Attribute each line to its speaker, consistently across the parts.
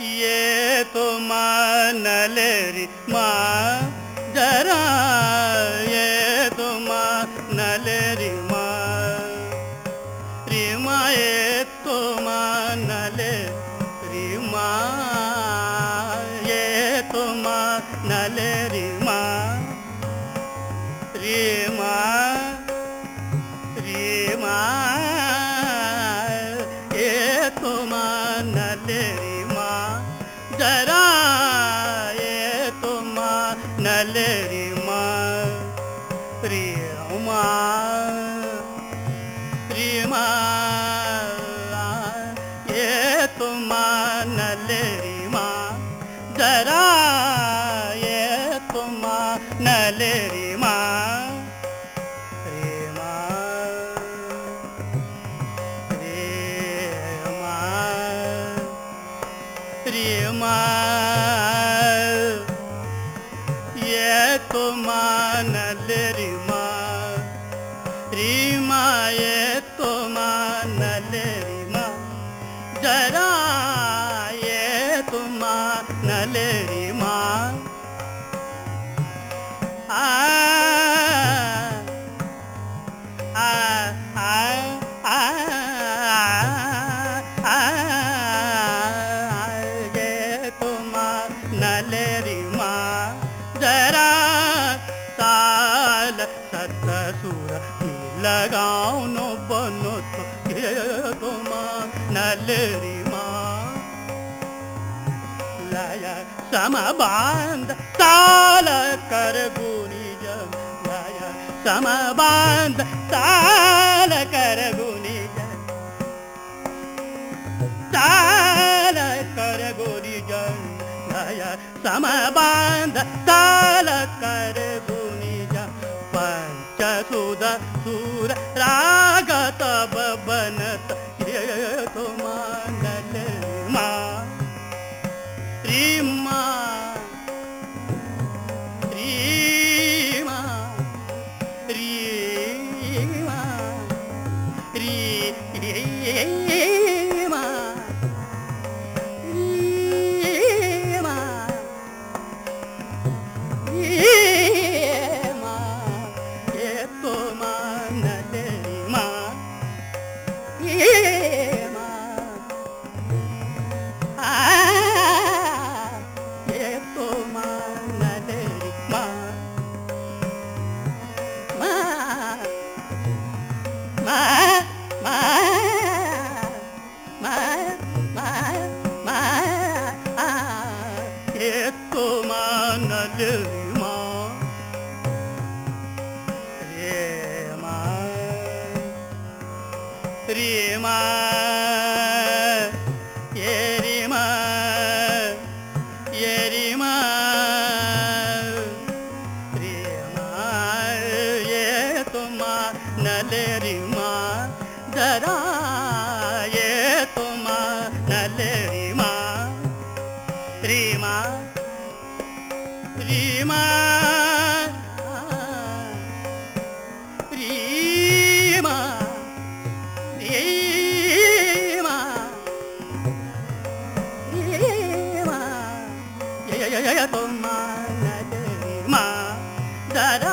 Speaker 1: ये तो मानले रे मा जरा ये तो मानले रे मा। रे मा ये तो मानले रे मा ये तो मानले रे मा जरा ये तो मानले रे मा रे मा रे मा ये तो मानले रे मा जरा ये तो मानल रे मा। जरा ये तो मानल रे मा नलेरी माँ। जरा सतसुर लगाओ नो बनो तो ये तुम्हार नलेरी माँ। लाया समबांध ताल कर गुनी जम। लाया समबांध ताल पंच सुद सुर राग तब बनत ये तो मानल माँ। Rima मा नलेरिमा धरा ये तुमा नलेरिमा रीमा रीमा रीमा रीमा रीमा ये ये ये तुमा नलेरिमा धरा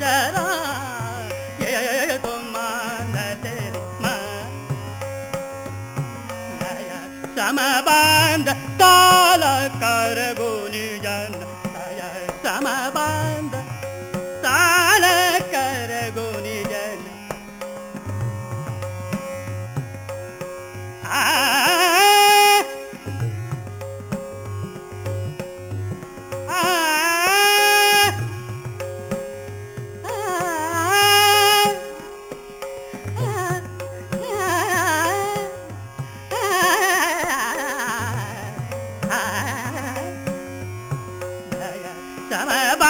Speaker 1: जरा ये तो मानल समबान्ध